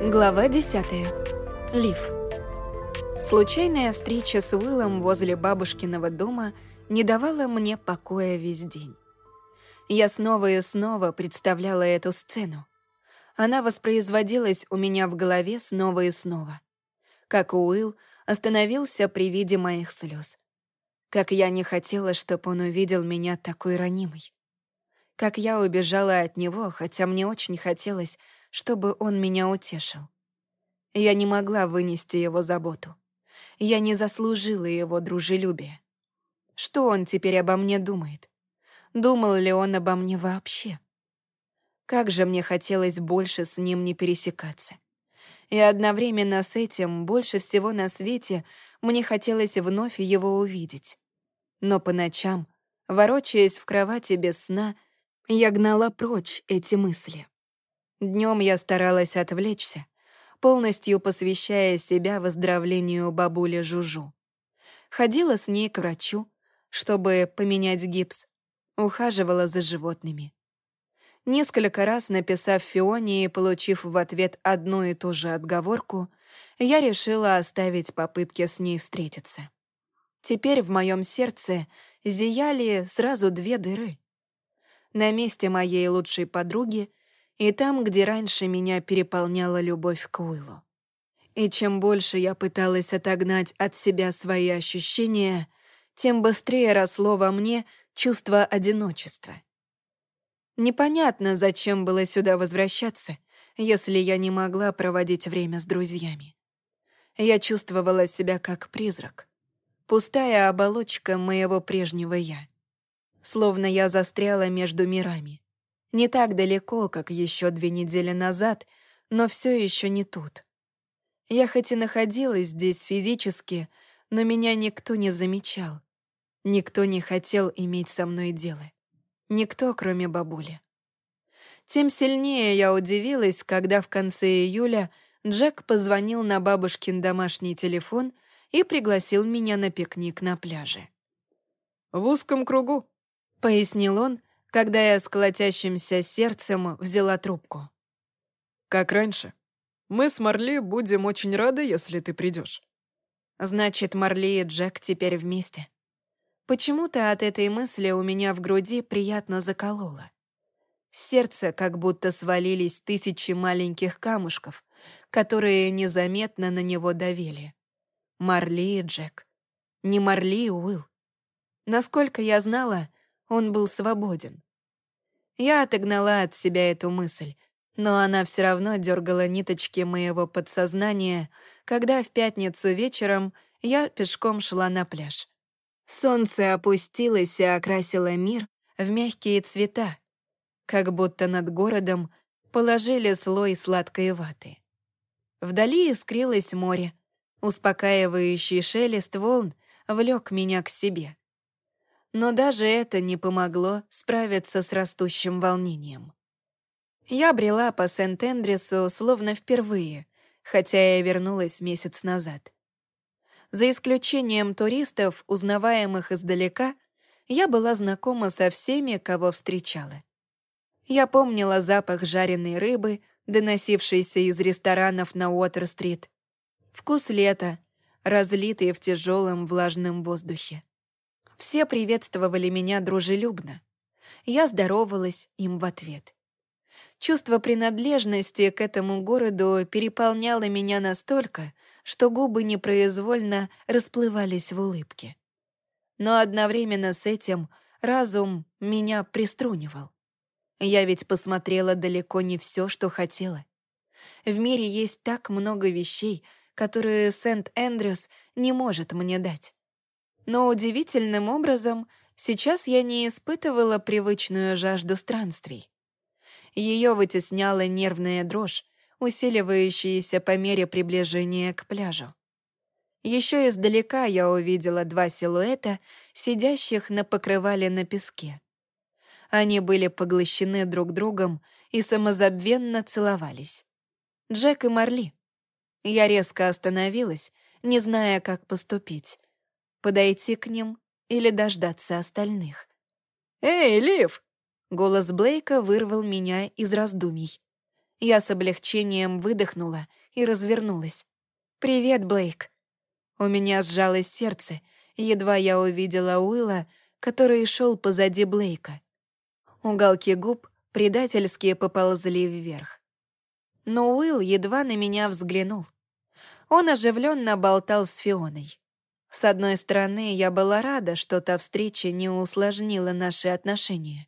Глава 10. Лив. Случайная встреча с Уиллом возле бабушкиного дома не давала мне покоя весь день. Я снова и снова представляла эту сцену. Она воспроизводилась у меня в голове снова и снова. Как Уилл остановился при виде моих слез. Как я не хотела, чтобы он увидел меня такой ранимой. Как я убежала от него, хотя мне очень хотелось, чтобы он меня утешил. Я не могла вынести его заботу. Я не заслужила его дружелюбия. Что он теперь обо мне думает? Думал ли он обо мне вообще? Как же мне хотелось больше с ним не пересекаться. И одновременно с этим больше всего на свете мне хотелось вновь его увидеть. Но по ночам, ворочаясь в кровати без сна, я гнала прочь эти мысли. Днем я старалась отвлечься, полностью посвящая себя выздоровлению бабули Жужу. Ходила с ней к врачу, чтобы поменять гипс, ухаживала за животными. Несколько раз написав Фионе и получив в ответ одну и ту же отговорку, я решила оставить попытки с ней встретиться. Теперь в моем сердце зияли сразу две дыры. На месте моей лучшей подруги и там, где раньше меня переполняла любовь к Уиллу. И чем больше я пыталась отогнать от себя свои ощущения, тем быстрее росло во мне чувство одиночества. Непонятно, зачем было сюда возвращаться, если я не могла проводить время с друзьями. Я чувствовала себя как призрак. Пустая оболочка моего прежнего «я». Словно я застряла между мирами. Не так далеко, как еще две недели назад, но все еще не тут. Я хоть и находилась здесь физически, но меня никто не замечал. Никто не хотел иметь со мной дело. Никто, кроме бабули. Тем сильнее я удивилась, когда в конце июля Джек позвонил на бабушкин домашний телефон и пригласил меня на пикник на пляже. «В узком кругу», — пояснил он, когда я с колотящимся сердцем взяла трубку. «Как раньше. Мы с Марли будем очень рады, если ты придешь. Значит, Марли и Джек теперь вместе. Почему-то от этой мысли у меня в груди приятно закололо. сердце как будто свалились тысячи маленьких камушков, которые незаметно на него давили. Марли и Джек. Не Марли и Уилл. Насколько я знала, он был свободен. Я отогнала от себя эту мысль, но она все равно дергала ниточки моего подсознания, когда в пятницу вечером я пешком шла на пляж. Солнце опустилось и окрасило мир в мягкие цвета, как будто над городом положили слой сладкой ваты. Вдали искрилось море, успокаивающий шелест волн влек меня к себе но даже это не помогло справиться с растущим волнением. Я брела по Сент-Эндресу словно впервые, хотя я вернулась месяц назад. За исключением туристов, узнаваемых издалека, я была знакома со всеми, кого встречала. Я помнила запах жареной рыбы, доносившийся из ресторанов на Уотер-стрит, вкус лета, разлитый в тяжелом влажном воздухе. Все приветствовали меня дружелюбно. Я здоровалась им в ответ. Чувство принадлежности к этому городу переполняло меня настолько, что губы непроизвольно расплывались в улыбке. Но одновременно с этим разум меня приструнивал. Я ведь посмотрела далеко не все, что хотела. В мире есть так много вещей, которые Сент-Эндрюс не может мне дать. Но удивительным образом сейчас я не испытывала привычную жажду странствий. Ее вытесняла нервная дрожь, усиливающаяся по мере приближения к пляжу. Еще издалека я увидела два силуэта, сидящих на покрывале на песке. Они были поглощены друг другом и самозабвенно целовались. Джек и Марли. Я резко остановилась, не зная, как поступить подойти к ним или дождаться остальных. «Эй, Лив!» Голос Блейка вырвал меня из раздумий. Я с облегчением выдохнула и развернулась. «Привет, Блейк». У меня сжалось сердце, едва я увидела Уилла, который шел позади Блейка. Уголки губ предательски поползли вверх. Но Уилл едва на меня взглянул. Он оживленно болтал с Фионой. С одной стороны, я была рада, что та встреча не усложнила наши отношения.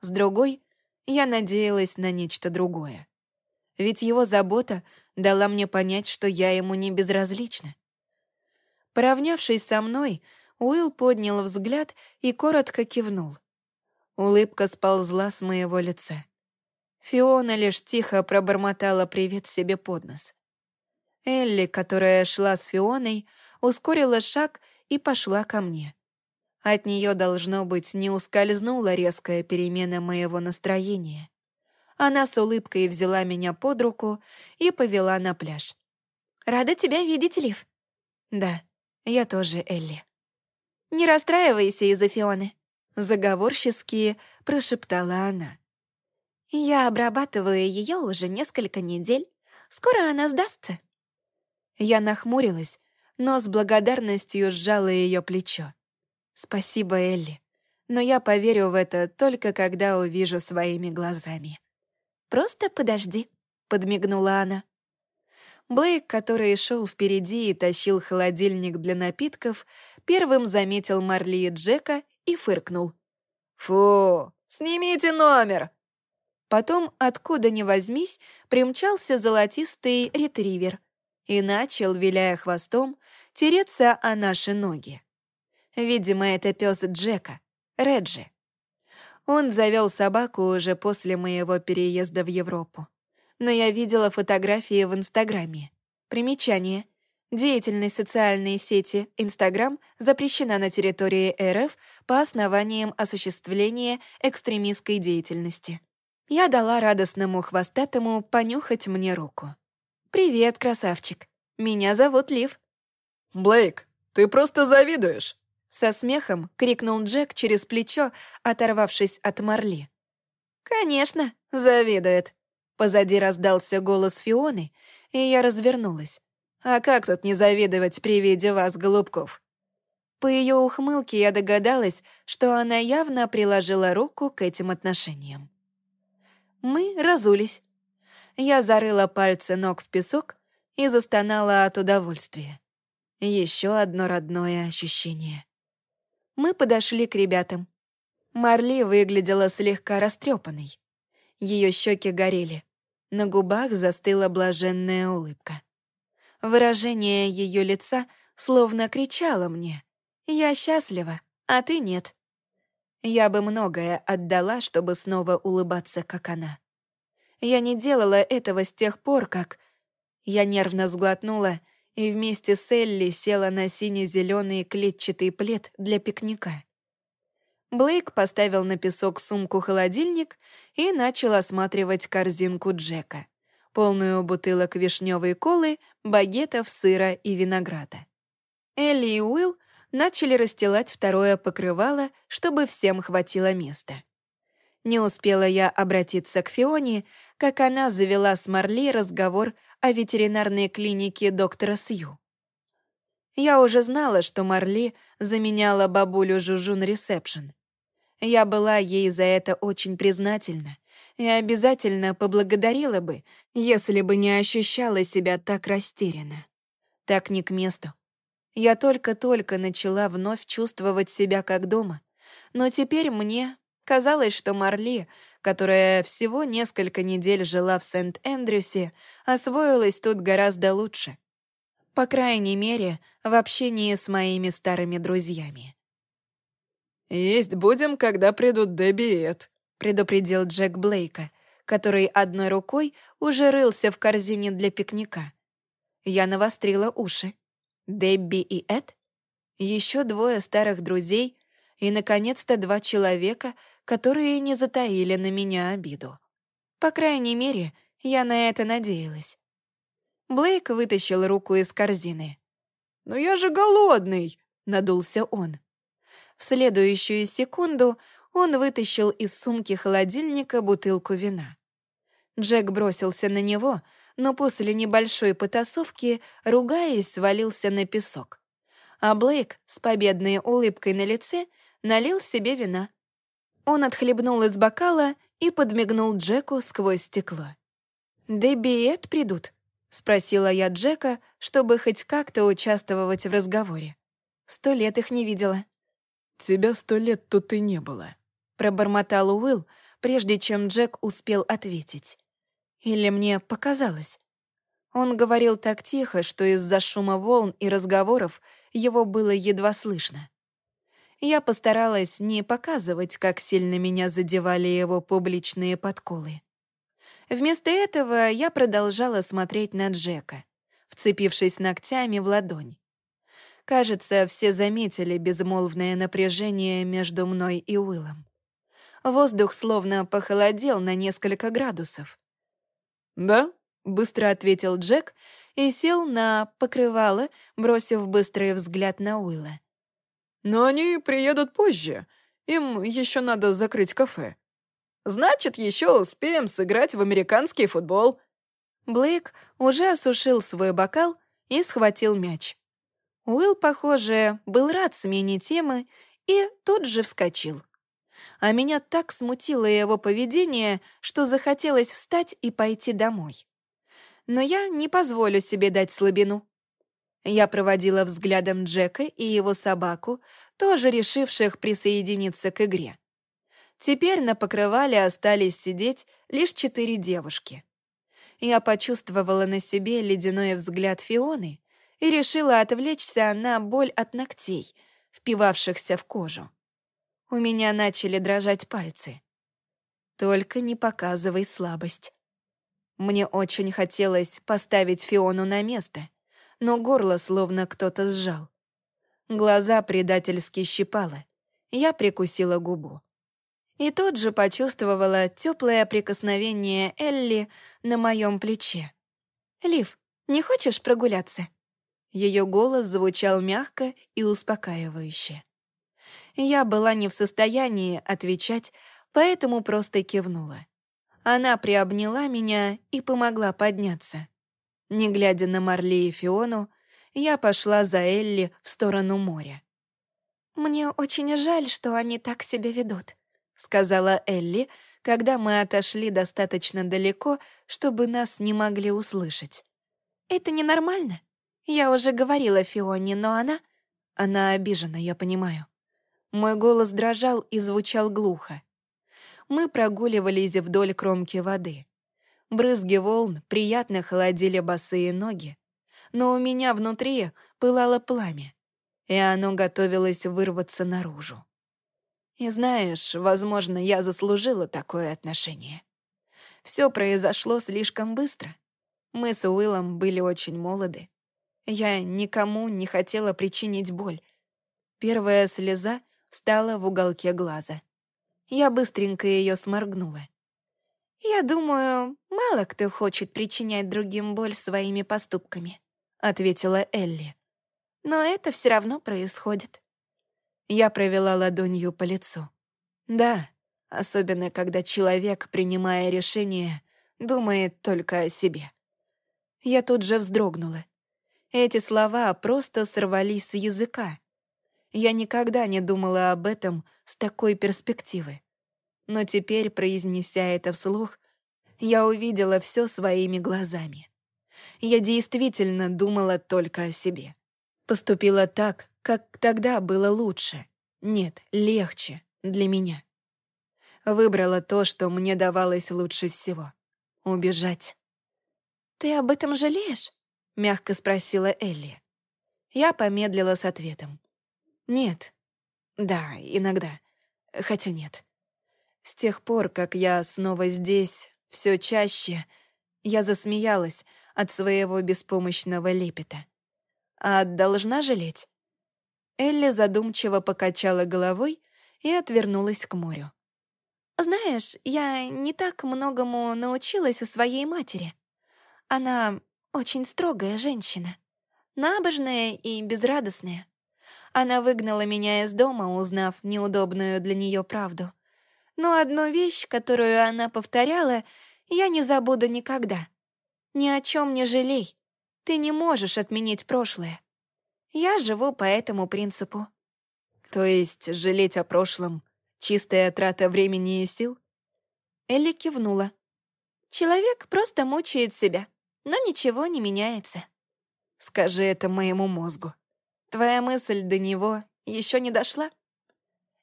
С другой, я надеялась на нечто другое. Ведь его забота дала мне понять, что я ему не безразлична. Поравнявшись со мной, Уилл поднял взгляд и коротко кивнул. Улыбка сползла с моего лица. Фиона лишь тихо пробормотала привет себе под нос. Элли, которая шла с Фионой, ускорила шаг и пошла ко мне. От нее, должно быть, не ускользнула резкая перемена моего настроения. Она с улыбкой взяла меня под руку и повела на пляж. «Рада тебя видеть, Лив». «Да, я тоже Элли». «Не расстраивайся из-за Фионы», — заговорчески прошептала она. «Я обрабатываю ее уже несколько недель. Скоро она сдастся». Я нахмурилась, но с благодарностью сжала ее плечо. «Спасибо, Элли, но я поверю в это только когда увижу своими глазами». «Просто подожди», — подмигнула она. Блейк, который шел впереди и тащил холодильник для напитков, первым заметил Марли и Джека и фыркнул. «Фу, снимите номер!» Потом, откуда ни возьмись, примчался золотистый ретривер и начал, виляя хвостом, тереться о наши ноги. Видимо, это пес Джека, Реджи. Он завел собаку уже после моего переезда в Европу. Но я видела фотографии в Инстаграме. Примечание. Деятельность социальной сети Инстаграм запрещена на территории РФ по основаниям осуществления экстремистской деятельности. Я дала радостному хвостатому понюхать мне руку. «Привет, красавчик. Меня зовут Лив». «Блейк, ты просто завидуешь!» Со смехом крикнул Джек через плечо, оторвавшись от Марли. «Конечно, завидует». Позади раздался голос Фионы, и я развернулась. «А как тут не завидовать при виде вас, голубков?» По ее ухмылке я догадалась, что она явно приложила руку к этим отношениям. Мы разулись. Я зарыла пальцы ног в песок и застонала от удовольствия. Еще одно родное ощущение мы подошли к ребятам. Марли выглядела слегка растрепанной. Ее щеки горели. На губах застыла блаженная улыбка. Выражение ее лица словно кричало мне «Я счастлива, а ты нет». Я бы многое отдала, чтобы снова улыбаться, как она. Я не делала этого с тех пор, как... Я нервно сглотнула и вместе с Элли села на сине-зеленый клетчатый плед для пикника. Блейк поставил на песок сумку-холодильник и начал осматривать корзинку Джека, полную бутылок вишневой колы, багетов, сыра и винограда. Элли и Уилл начали расстилать второе покрывало, чтобы всем хватило места. Не успела я обратиться к Фионе, как она завела с Марли разговор о ветеринарной клинике доктора Сью. Я уже знала, что Марли заменяла бабулю Жужу на ресепшн. Я была ей за это очень признательна и обязательно поблагодарила бы, если бы не ощущала себя так растерянно. Так не к месту. Я только-только начала вновь чувствовать себя как дома, но теперь мне казалось, что Марли которая всего несколько недель жила в Сент-Эндрюсе, освоилась тут гораздо лучше. По крайней мере, в общении с моими старыми друзьями. «Есть будем, когда придут Дебби и Эд», — предупредил Джек Блейка, который одной рукой уже рылся в корзине для пикника. Я навострила уши. Дебби и Эд? Еще двое старых друзей и, наконец-то, два человека — которые не затаили на меня обиду. По крайней мере, я на это надеялась. Блейк вытащил руку из корзины. «Но я же голодный!» — надулся он. В следующую секунду он вытащил из сумки холодильника бутылку вина. Джек бросился на него, но после небольшой потасовки, ругаясь, свалился на песок. А Блейк с победной улыбкой на лице налил себе вина. Он отхлебнул из бокала и подмигнул Джеку сквозь стекло. «Дебби и Эд придут?» — спросила я Джека, чтобы хоть как-то участвовать в разговоре. Сто лет их не видела. «Тебя сто лет тут и не было», — пробормотал Уилл, прежде чем Джек успел ответить. Или мне показалось? Он говорил так тихо, что из-за шума волн и разговоров его было едва слышно. Я постаралась не показывать, как сильно меня задевали его публичные подколы. Вместо этого я продолжала смотреть на Джека, вцепившись ногтями в ладонь. Кажется, все заметили безмолвное напряжение между мной и Уиллом. Воздух словно похолодел на несколько градусов. «Да?» — быстро ответил Джек и сел на покрывало, бросив быстрый взгляд на Уилла. «Но они приедут позже. Им еще надо закрыть кафе. Значит, еще успеем сыграть в американский футбол». Блейк уже осушил свой бокал и схватил мяч. Уилл, похоже, был рад смене темы и тут же вскочил. А меня так смутило его поведение, что захотелось встать и пойти домой. Но я не позволю себе дать слабину. Я проводила взглядом Джека и его собаку, тоже решивших присоединиться к игре. Теперь на покрывале остались сидеть лишь четыре девушки. Я почувствовала на себе ледяной взгляд Фионы и решила отвлечься на боль от ногтей, впивавшихся в кожу. У меня начали дрожать пальцы. Только не показывай слабость. Мне очень хотелось поставить Фиону на место, но горло словно кто-то сжал. Глаза предательски щипало. Я прикусила губу. И тут же почувствовала теплое прикосновение Элли на моем плече. «Лив, не хочешь прогуляться?» Ее голос звучал мягко и успокаивающе. Я была не в состоянии отвечать, поэтому просто кивнула. Она приобняла меня и помогла подняться. Не глядя на Марли и Фиону, я пошла за Элли в сторону моря. «Мне очень жаль, что они так себя ведут», — сказала Элли, когда мы отошли достаточно далеко, чтобы нас не могли услышать. «Это ненормально. Я уже говорила Фионе, но она...» Она обижена, я понимаю. Мой голос дрожал и звучал глухо. Мы прогуливались вдоль кромки воды. Брызги волн приятно холодили босые ноги, но у меня внутри пылало пламя, и оно готовилось вырваться наружу. И знаешь, возможно, я заслужила такое отношение. Все произошло слишком быстро. Мы с Уиллом были очень молоды. Я никому не хотела причинить боль. Первая слеза встала в уголке глаза. Я быстренько ее сморгнула. «Я думаю, мало кто хочет причинять другим боль своими поступками», — ответила Элли. «Но это все равно происходит». Я провела ладонью по лицу. «Да, особенно когда человек, принимая решение, думает только о себе». Я тут же вздрогнула. Эти слова просто сорвались с языка. Я никогда не думала об этом с такой перспективы. Но теперь, произнеся это вслух, я увидела все своими глазами. Я действительно думала только о себе. Поступила так, как тогда было лучше. Нет, легче для меня. Выбрала то, что мне давалось лучше всего — убежать. «Ты об этом жалеешь?» — мягко спросила Элли. Я помедлила с ответом. «Нет. Да, иногда. Хотя нет. С тех пор, как я снова здесь, все чаще, я засмеялась от своего беспомощного лепета. А должна жалеть?» Элли задумчиво покачала головой и отвернулась к морю. «Знаешь, я не так многому научилась у своей матери. Она очень строгая женщина, набожная и безрадостная. Она выгнала меня из дома, узнав неудобную для нее правду. Но одну вещь, которую она повторяла, Я не забуду никогда. Ни о чем не жалей. Ты не можешь отменить прошлое. Я живу по этому принципу. То есть жалеть о прошлом — чистая трата времени и сил? Элли кивнула. Человек просто мучает себя, но ничего не меняется. Скажи это моему мозгу. Твоя мысль до него еще не дошла?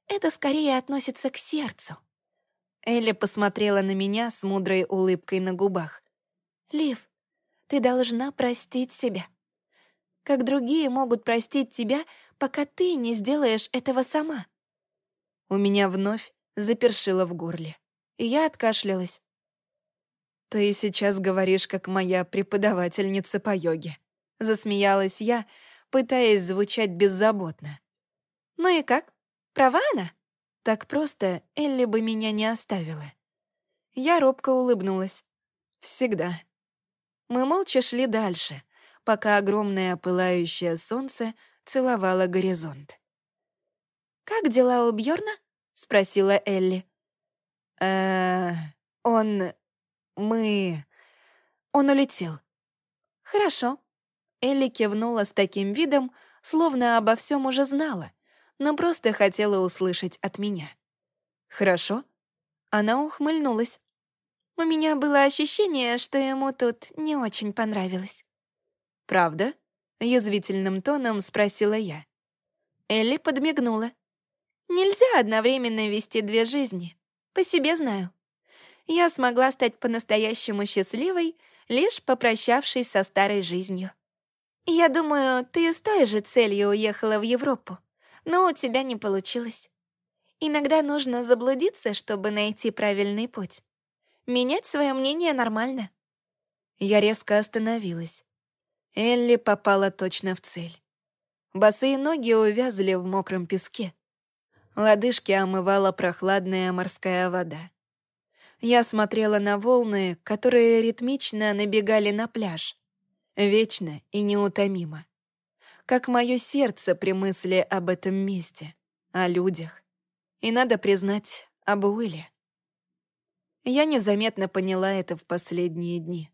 Это скорее относится к сердцу. Элли посмотрела на меня с мудрой улыбкой на губах. «Лив, ты должна простить себя. Как другие могут простить тебя, пока ты не сделаешь этого сама». У меня вновь запершило в горле, и я откашлялась. «Ты сейчас говоришь, как моя преподавательница по йоге», — засмеялась я, пытаясь звучать беззаботно. «Ну и как? Права она?» Так просто Элли бы меня не оставила. Я робко улыбнулась. Всегда. Мы молча шли дальше, пока огромное пылающее солнце целовало горизонт. «Как дела у Бьорна? спросила Элли. э он... мы... Он улетел. Хорошо. Элли кивнула с таким видом, словно обо всем уже знала, но просто хотела услышать от меня. «Хорошо?» Она ухмыльнулась. У меня было ощущение, что ему тут не очень понравилось. «Правда?» — язвительным тоном спросила я. Элли подмигнула. «Нельзя одновременно вести две жизни. По себе знаю. Я смогла стать по-настоящему счастливой, лишь попрощавшись со старой жизнью. Я думаю, ты с той же целью уехала в Европу но у тебя не получилось. Иногда нужно заблудиться, чтобы найти правильный путь. Менять свое мнение нормально. Я резко остановилась. Элли попала точно в цель. Босые ноги увязли в мокром песке. Лодыжки омывала прохладная морская вода. Я смотрела на волны, которые ритмично набегали на пляж. Вечно и неутомимо как мое сердце при мысли об этом месте, о людях. И надо признать, об Уилле. Я незаметно поняла это в последние дни.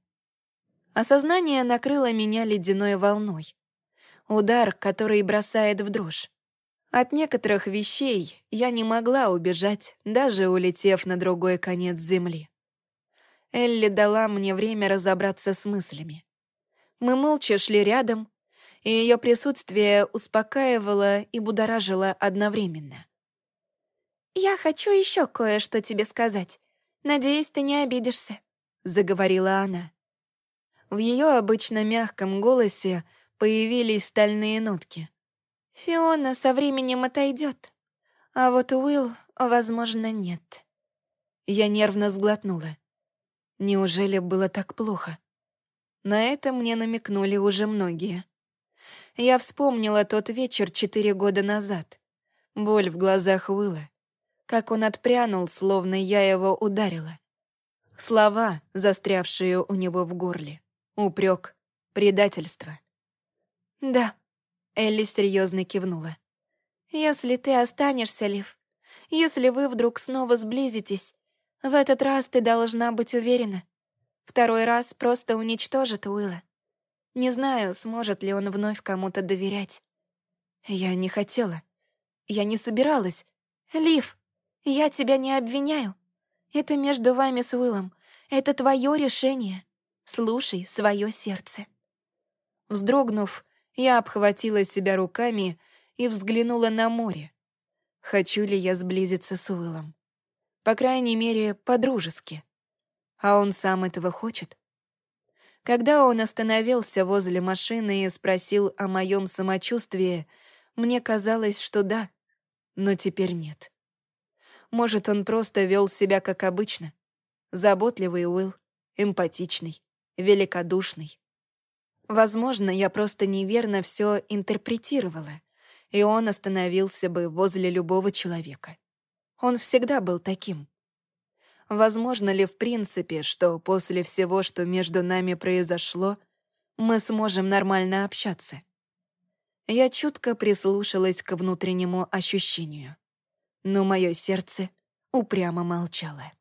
Осознание накрыло меня ледяной волной. Удар, который бросает в дрожь. От некоторых вещей я не могла убежать, даже улетев на другой конец земли. Элли дала мне время разобраться с мыслями. Мы молча шли рядом, и ее присутствие успокаивало и будоражило одновременно. «Я хочу еще кое-что тебе сказать. Надеюсь, ты не обидишься», — заговорила она. В ее обычно мягком голосе появились стальные нотки. «Фиона со временем отойдет, а вот Уилл, возможно, нет». Я нервно сглотнула. Неужели было так плохо? На это мне намекнули уже многие. Я вспомнила тот вечер четыре года назад. Боль в глазах Уилла. Как он отпрянул, словно я его ударила. Слова, застрявшие у него в горле. Упрек, предательство. «Да», — Элли серьезно кивнула. «Если ты останешься, Лив, если вы вдруг снова сблизитесь, в этот раз ты должна быть уверена. Второй раз просто уничтожит Уилла. Не знаю, сможет ли он вновь кому-то доверять. Я не хотела. Я не собиралась. Лив, я тебя не обвиняю. Это между вами с Уиллом. Это твое решение. Слушай свое сердце. Вздрогнув, я обхватила себя руками и взглянула на море. Хочу ли я сблизиться с Уиллом? По крайней мере, по-дружески. А он сам этого хочет? Когда он остановился возле машины и спросил о моем самочувствии, мне казалось, что да, но теперь нет. Может, он просто вел себя как обычно. Заботливый Уилл, эмпатичный, великодушный. Возможно, я просто неверно все интерпретировала, и он остановился бы возле любого человека. Он всегда был таким. Возможно ли в принципе, что после всего, что между нами произошло, мы сможем нормально общаться? Я чутко прислушалась к внутреннему ощущению, но мое сердце упрямо молчало.